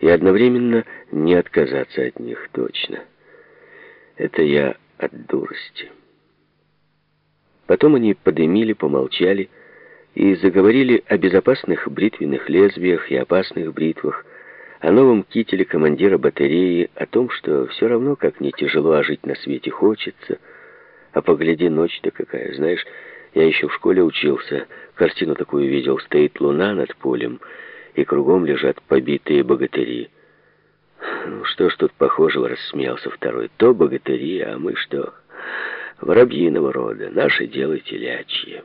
и одновременно не отказаться от них точно. Это я от дурости. Потом они подымили, помолчали и заговорили о безопасных бритвенных лезвиях и опасных бритвах, о новом кителе командира батареи, о том, что все равно, как не тяжело, а жить на свете хочется. А погляди, ночь-то какая, знаешь, я еще в школе учился, картину такую видел, стоит луна над полем, и кругом лежат побитые богатыри. Ну, что ж тут похожего, рассмеялся второй. То богатыри, а мы что? Воробьиного рода, наше дело телячье.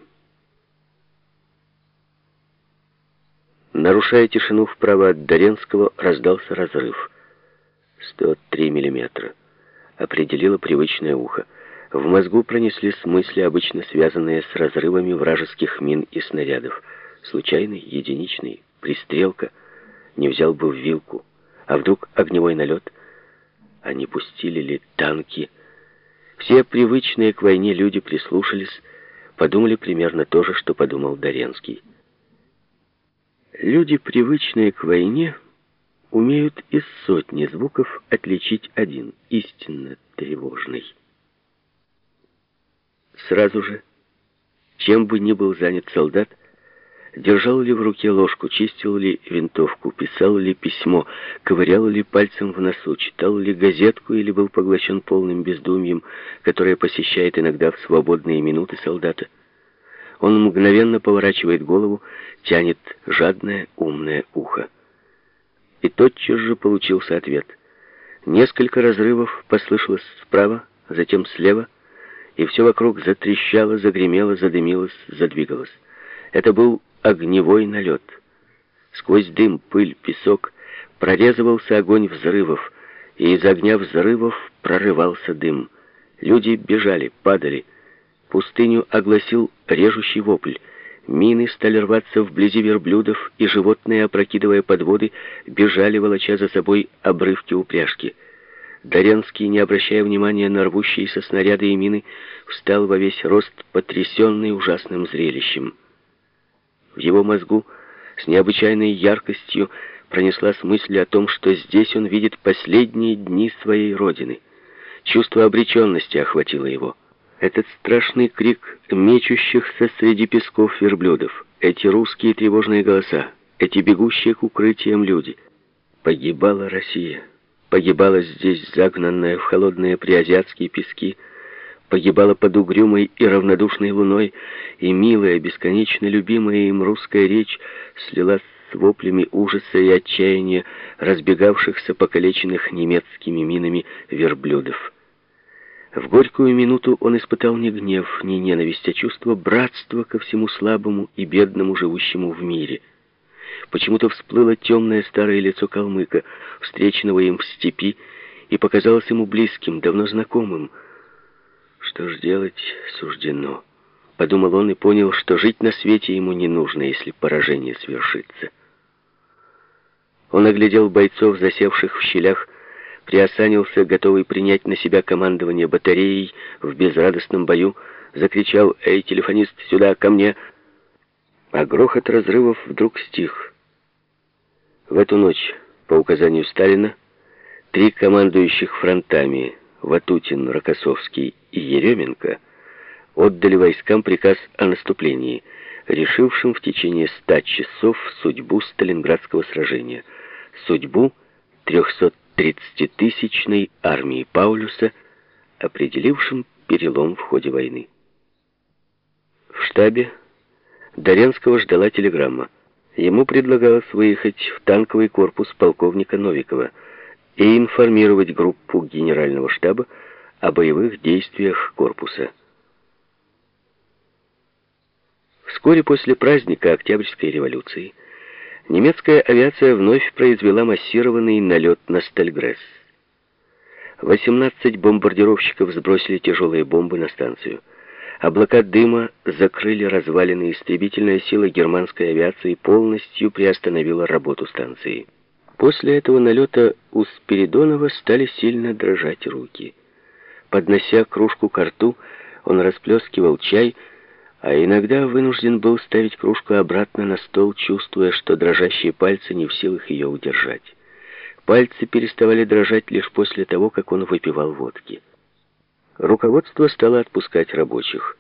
Нарушая тишину вправо от Доренского, раздался разрыв. 103 миллиметра. Определило привычное ухо. В мозгу пронеслись мысли, обычно связанные с разрывами вражеских мин и снарядов. Случайный, единичный, пристрелка. Не взял бы в вилку. А вдруг огневой налет? Не пустили ли танки? Все привычные к войне люди прислушались, подумали примерно то же, что подумал Доренский. Люди, привычные к войне, умеют из сотни звуков отличить один, истинно тревожный. Сразу же, чем бы ни был занят солдат, держал ли в руке ложку, чистил ли винтовку, писал ли письмо, ковырял ли пальцем в носу, читал ли газетку или был поглощен полным бездумьем, которое посещает иногда в свободные минуты солдата, он мгновенно поворачивает голову, тянет жадное, умное ухо. И тотчас же получился ответ. Несколько разрывов послышалось справа, затем слева, и все вокруг затрещало, загремело, задымилось, задвигалось. Это был огневой налет. Сквозь дым, пыль, песок прорезывался огонь взрывов, и из огня взрывов прорывался дым. Люди бежали, падали, Пустыню огласил режущий вопль. Мины стали рваться вблизи верблюдов, и животные, опрокидывая подводы, бежали, волоча за собой обрывки упряжки. Доренский, не обращая внимания на рвущиеся снаряды и мины, встал во весь рост, потрясенный ужасным зрелищем. В его мозгу с необычайной яркостью пронеслась мысль о том, что здесь он видит последние дни своей родины. Чувство обреченности охватило его. Этот страшный крик мечущихся среди песков верблюдов, эти русские тревожные голоса, эти бегущие к укрытиям люди. Погибала Россия. Погибала здесь, загнанная в холодные приазиатские пески, погибала под угрюмой и равнодушной луной, и милая, бесконечно любимая им русская речь слилась с воплями ужаса и отчаяния разбегавшихся покалеченных немецкими минами верблюдов. В горькую минуту он испытал не гнев, не ненависть, а чувство братства ко всему слабому и бедному, живущему в мире. Почему-то всплыло темное старое лицо калмыка, встреченного им в степи, и показалось ему близким, давно знакомым. Что ж делать суждено? Подумал он и понял, что жить на свете ему не нужно, если поражение свершится. Он оглядел бойцов, засевших в щелях, приосанился, готовый принять на себя командование батареей в безрадостном бою, закричал «Эй, телефонист, сюда, ко мне!» А грохот разрывов вдруг стих. В эту ночь, по указанию Сталина, три командующих фронтами Ватутин, Рокоссовский и Еременко отдали войскам приказ о наступлении, решившим в течение ста часов судьбу Сталинградского сражения, судьбу 300 30-тысячной армии Паулюса, определившим перелом в ходе войны. В штабе Доренского ждала телеграмма. Ему предлагалось выехать в танковый корпус полковника Новикова и информировать группу генерального штаба о боевых действиях корпуса. Вскоре после праздника Октябрьской революции немецкая авиация вновь произвела массированный налет на Стальгресс. 18 бомбардировщиков сбросили тяжелые бомбы на станцию. Облака дыма закрыли развалины, истребительная сила германской авиации полностью приостановила работу станции. После этого налета у Спиридонова стали сильно дрожать руки. Поднося кружку к рту, он расплескивал чай, а иногда вынужден был ставить кружку обратно на стол, чувствуя, что дрожащие пальцы не в силах ее удержать. Пальцы переставали дрожать лишь после того, как он выпивал водки. Руководство стало отпускать рабочих.